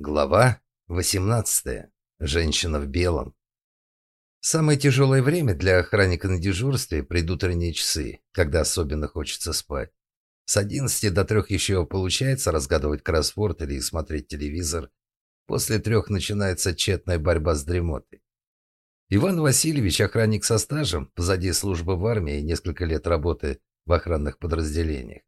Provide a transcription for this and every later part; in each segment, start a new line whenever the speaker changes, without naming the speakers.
Глава 18. Женщина в белом. Самое тяжелое время для охранника на дежурстве – предутренние часы, когда особенно хочется спать. С 11 до 3 еще получается разгадывать кроссворд или смотреть телевизор. После трех начинается тщетная борьба с дремотой. Иван Васильевич – охранник со стажем, позади службы в армии и несколько лет работы в охранных подразделениях.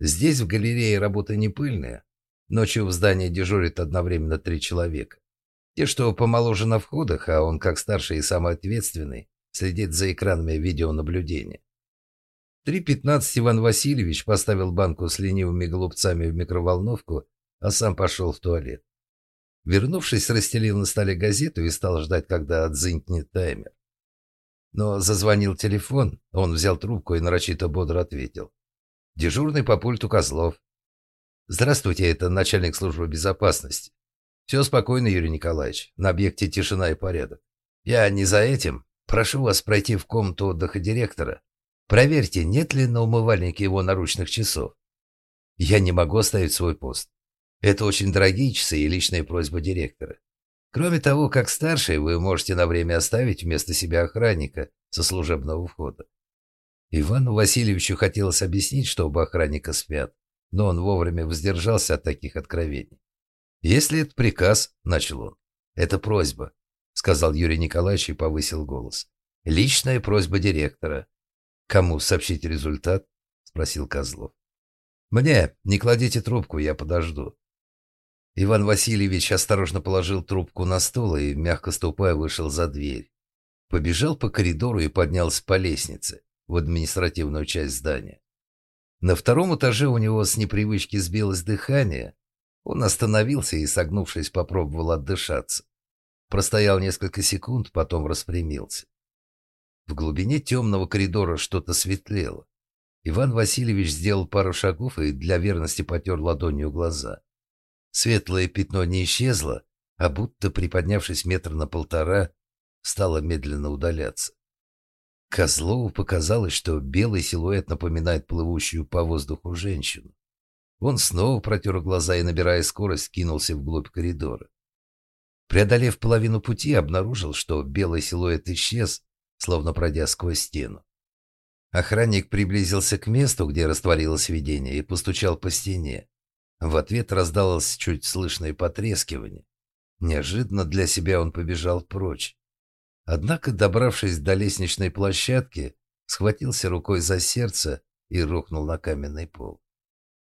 Здесь в галерее работа не пыльная, Ночью в здании дежурит одновременно три человека. Те, что помоложе на входах, а он, как старший и самый ответственный, следит за экранами видеонаблюдения. 3.15 Иван Васильевич поставил банку с ленивыми голубцами в микроволновку, а сам пошел в туалет. Вернувшись, расстелил на столе газету и стал ждать, когда отзынькнет таймер. Но зазвонил телефон, он взял трубку и нарочито бодро ответил. «Дежурный по пульту Козлов. «Здравствуйте, это начальник службы безопасности. Все спокойно, Юрий Николаевич. На объекте тишина и порядок. Я не за этим. Прошу вас пройти в комнату отдыха директора. Проверьте, нет ли на умывальнике его наручных часов. Я не могу оставить свой пост. Это очень дорогие часы и личная просьба директора. Кроме того, как старший, вы можете на время оставить вместо себя охранника со служебного входа. Ивану Васильевичу хотелось объяснить, что оба охранника спят но он вовремя воздержался от таких откровений. «Если это приказ», — начал он, — «это просьба», — сказал Юрий Николаевич и повысил голос. «Личная просьба директора». «Кому сообщить результат?» — спросил Козлов. «Мне. Не кладите трубку, я подожду». Иван Васильевич осторожно положил трубку на стол и, мягко ступая, вышел за дверь. Побежал по коридору и поднялся по лестнице в административную часть здания. На втором этаже у него с непривычки сбилось дыхание. Он остановился и, согнувшись, попробовал отдышаться. Простоял несколько секунд, потом распрямился. В глубине темного коридора что-то светлело. Иван Васильевич сделал пару шагов и для верности потер ладонью глаза. Светлое пятно не исчезло, а будто, приподнявшись метр на полтора, стало медленно удаляться. Козлову показалось, что белый силуэт напоминает плывущую по воздуху женщину. Он снова протер глаза и, набирая скорость, кинулся вглубь коридора. Преодолев половину пути, обнаружил, что белый силуэт исчез, словно пройдя сквозь стену. Охранник приблизился к месту, где растворилось видение, и постучал по стене. В ответ раздалось чуть слышное потрескивание. Неожиданно для себя он побежал прочь. Однако, добравшись до лестничной площадки, схватился рукой за сердце и рухнул на каменный пол.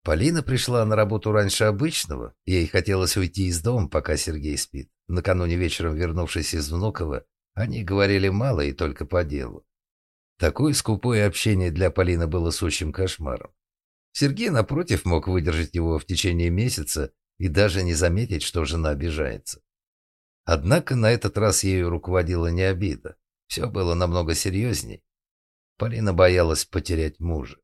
Полина пришла на работу раньше обычного, ей хотелось уйти из дома, пока Сергей спит. Накануне вечером, вернувшись из Внуково, они говорили мало и только по делу. Такое скупое общение для Полины было сущим кошмаром. Сергей, напротив, мог выдержать его в течение месяца и даже не заметить, что жена обижается. Однако на этот раз ею руководила не обида. Все было намного серьезней. Полина боялась потерять мужа.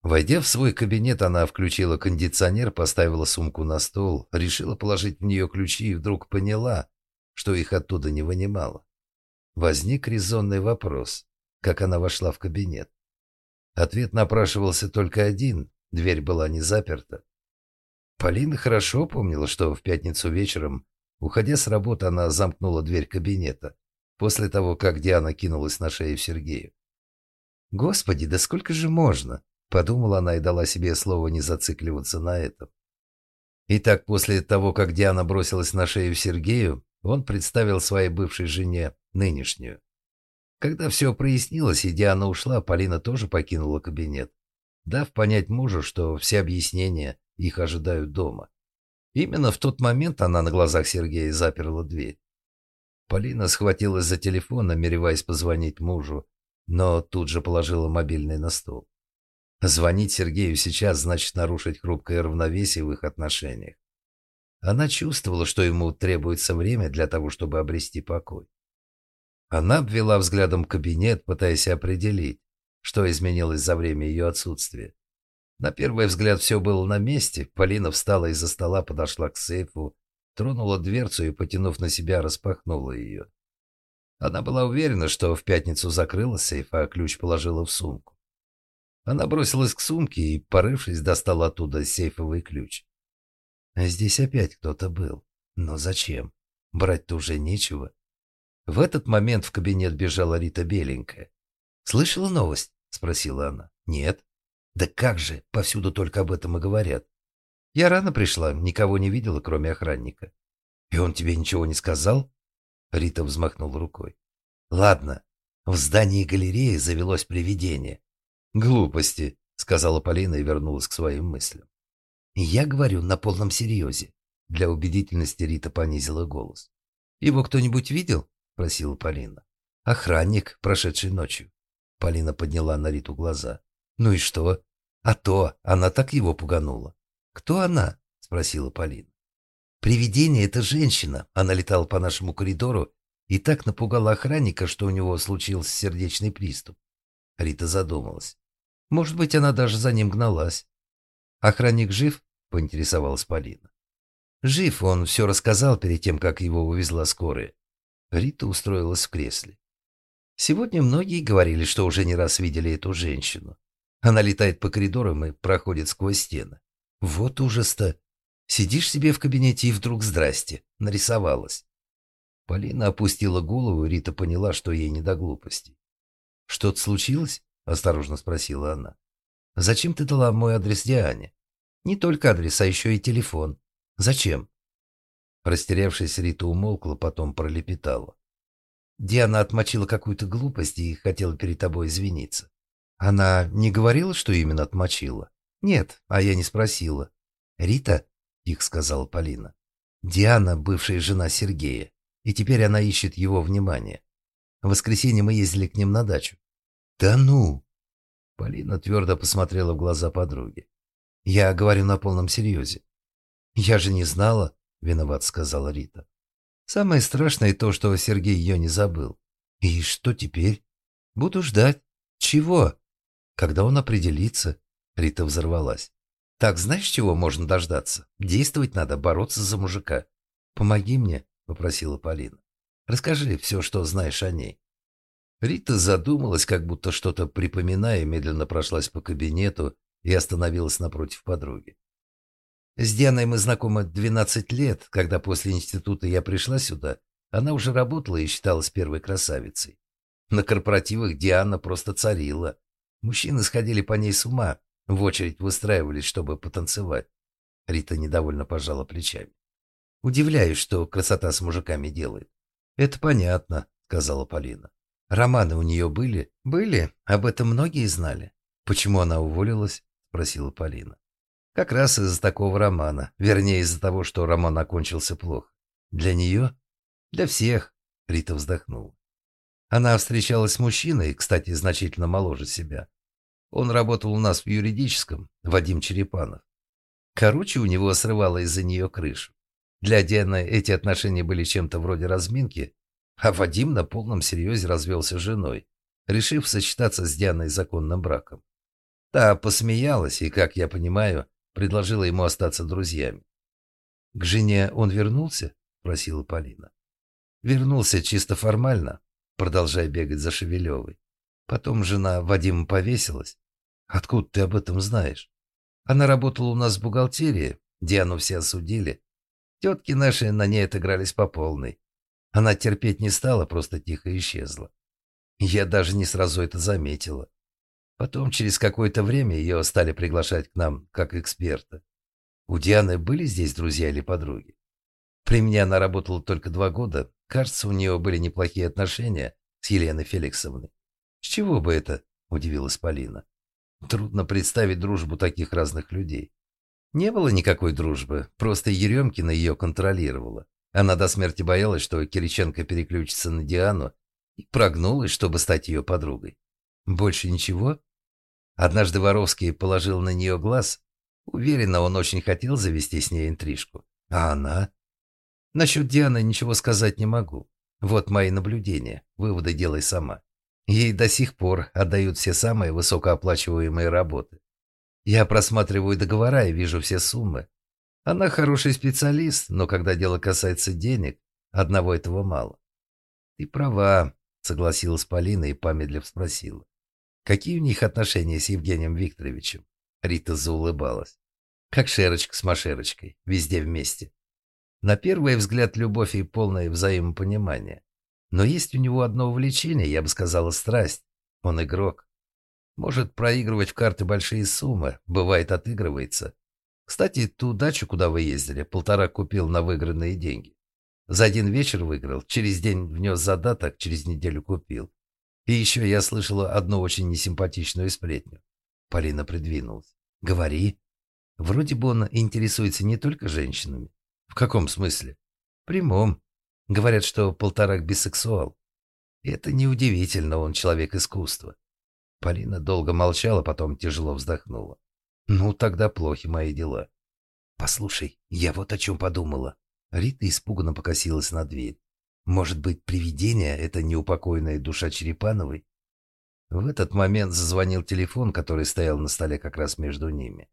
Войдя в свой кабинет, она включила кондиционер, поставила сумку на стол, решила положить в нее ключи и вдруг поняла, что их оттуда не вынимала. Возник резонный вопрос, как она вошла в кабинет. Ответ напрашивался только один, дверь была не заперта. Полина хорошо помнила, что в пятницу вечером Уходя с работы, она замкнула дверь кабинета, после того, как Диана кинулась на шею Сергею. «Господи, да сколько же можно?» – подумала она и дала себе слово не зацикливаться на этом. Итак, после того, как Диана бросилась на шею Сергею, он представил своей бывшей жене нынешнюю. Когда все прояснилось и Диана ушла, Полина тоже покинула кабинет, дав понять мужу, что все объяснения их ожидают дома. Именно в тот момент она на глазах Сергея заперла дверь. Полина схватилась за телефон, намереваясь позвонить мужу, но тут же положила мобильный на стол. Звонить Сергею сейчас значит нарушить хрупкое равновесие в их отношениях. Она чувствовала, что ему требуется время для того, чтобы обрести покой. Она обвела взглядом кабинет, пытаясь определить, что изменилось за время ее отсутствия. На первый взгляд все было на месте. Полина встала из-за стола, подошла к сейфу, тронула дверцу и, потянув на себя, распахнула ее. Она была уверена, что в пятницу закрыла сейф, а ключ положила в сумку. Она бросилась к сумке и, порывшись, достала оттуда сейфовый ключ. Здесь опять кто-то был. Но зачем? Брать-то уже нечего. В этот момент в кабинет бежала Рита Беленькая. «Слышала новость?» — спросила она. «Нет». «Да как же, повсюду только об этом и говорят. Я рано пришла, никого не видела, кроме охранника». «И он тебе ничего не сказал?» Рита взмахнула рукой. «Ладно, в здании галереи завелось привидение». «Глупости», — сказала Полина и вернулась к своим мыслям. «Я говорю на полном серьезе». Для убедительности Рита понизила голос. «Его кто-нибудь видел?» — просила Полина. «Охранник, прошедший ночью». Полина подняла на Риту глаза. «Ну и что?» «А то, она так его пуганула». «Кто она?» — спросила Полина. «Привидение — это женщина. Она летала по нашему коридору и так напугала охранника, что у него случился сердечный приступ». Рита задумалась. «Может быть, она даже за ним гналась». «Охранник жив?» — поинтересовалась Полина. «Жив, он все рассказал перед тем, как его увезла скорая». Рита устроилась в кресле. Сегодня многие говорили, что уже не раз видели эту женщину. Она летает по коридорам и проходит сквозь стены. Вот ужас-то. Сидишь себе в кабинете и вдруг здрасте, нарисовалась. Полина опустила голову, и Рита поняла, что ей не до глупостей. «Что-то случилось?» – осторожно спросила она. «Зачем ты дала мой адрес Диане? Не только адрес, а еще и телефон. Зачем?» Растерявшись, Рита умолкла, потом пролепетала. Диана отмочила какую-то глупость и хотела перед тобой извиниться. Она не говорила, что именно отмочила? Нет, а я не спросила. Рита, тихо сказала Полина. Диана, бывшая жена Сергея, и теперь она ищет его внимание. В воскресенье мы ездили к ним на дачу. Да ну! Полина твердо посмотрела в глаза подруги. Я говорю на полном серьезе. Я же не знала, виноват сказала Рита. Самое страшное то, что Сергей ее не забыл. И что теперь? Буду ждать. Чего? Когда он определится, Рита взорвалась. Так, знаешь, чего можно дождаться? Действовать надо, бороться за мужика. Помоги мне, попросила Полина. Расскажи все, что знаешь о ней. Рита задумалась, как будто что-то припоминая, медленно прошлась по кабинету и остановилась напротив подруги. С Дианой мы знакомы 12 лет. Когда после института я пришла сюда, она уже работала и считалась первой красавицей. На корпоративах Диана просто царила. Мужчины сходили по ней с ума, в очередь выстраивались, чтобы потанцевать. Рита недовольно пожала плечами. Удивляюсь, что красота с мужиками делает. Это понятно, сказала Полина. Романы у нее были? Были. Об этом многие знали. Почему она уволилась? спросила Полина. Как раз из-за такого романа. Вернее, из-за того, что роман окончился плохо. Для нее? Для всех. Рита вздохнула. Она встречалась с мужчиной, кстати, значительно моложе себя. Он работал у нас в юридическом, Вадим Черепанов. Короче, у него срывало из-за нее крышу. Для Дианы эти отношения были чем-то вроде разминки, а Вадим на полном серьезе развелся с женой, решив сочетаться с Дианой законным браком. Та посмеялась и, как я понимаю, предложила ему остаться друзьями. «К жене он вернулся?» – просила Полина. «Вернулся чисто формально, продолжая бегать за Шевелевой. Потом жена Вадима повесилась. Откуда ты об этом знаешь? Она работала у нас в бухгалтерии, Диану все осудили. Тетки наши на ней отыгрались по полной. Она терпеть не стала, просто тихо исчезла. Я даже не сразу это заметила. Потом, через какое-то время, ее стали приглашать к нам как эксперта. У Дианы были здесь друзья или подруги? При мне она работала только два года, Кажется, у нее были неплохие отношения с Еленой Феликсовной. С чего бы это? Удивилась Полина. Трудно представить дружбу таких разных людей. Не было никакой дружбы, просто Еремкина ее контролировала. Она до смерти боялась, что Кириченко переключится на Диану и прогнулась, чтобы стать ее подругой. Больше ничего? Однажды Воровский положил на нее глаз. Уверенно, он очень хотел завести с ней интрижку. А она? Насчет Дианы ничего сказать не могу. Вот мои наблюдения. Выводы делай сама. Ей до сих пор отдают все самые высокооплачиваемые работы. Я просматриваю договора и вижу все суммы. Она хороший специалист, но когда дело касается денег, одного этого мало. Ты права, согласилась Полина и, помедлив, спросила. Какие у них отношения с Евгением Викторовичем? Рита заулыбалась. Как Шерочка с Машерочкой, везде вместе. На первый взгляд любовь и полное взаимопонимание. Но есть у него одно увлечение, я бы сказала, страсть. Он игрок. Может проигрывать в карты большие суммы, бывает отыгрывается. Кстати, ту дачу, куда вы ездили, полтора купил на выигранные деньги. За один вечер выиграл, через день внес задаток, через неделю купил. И еще я слышала одну очень несимпатичную сплетню. Полина придвинулась. «Говори». Вроде бы он интересуется не только женщинами. В каком смысле? Прямом. Говорят, что полторак бисексуал. Это неудивительно, он человек искусства. Полина долго молчала, потом тяжело вздохнула. Ну, тогда плохи мои дела. Послушай, я вот о чем подумала. Рита испуганно покосилась на дверь. Может быть, привидение — это неупокоенная душа Черепановой? В этот момент зазвонил телефон, который стоял на столе как раз между ними.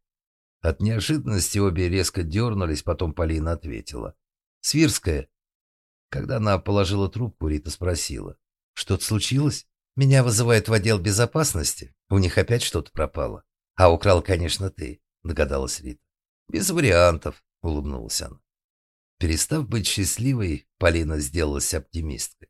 От неожиданности обе резко дернулись, потом Полина ответила. «Свирская». Когда она положила трубку, Рита спросила. «Что-то случилось? Меня вызывают в отдел безопасности. У них опять что-то пропало. А украл, конечно, ты», — догадалась Рита. «Без вариантов», — улыбнулась она. Перестав быть счастливой, Полина сделалась оптимисткой.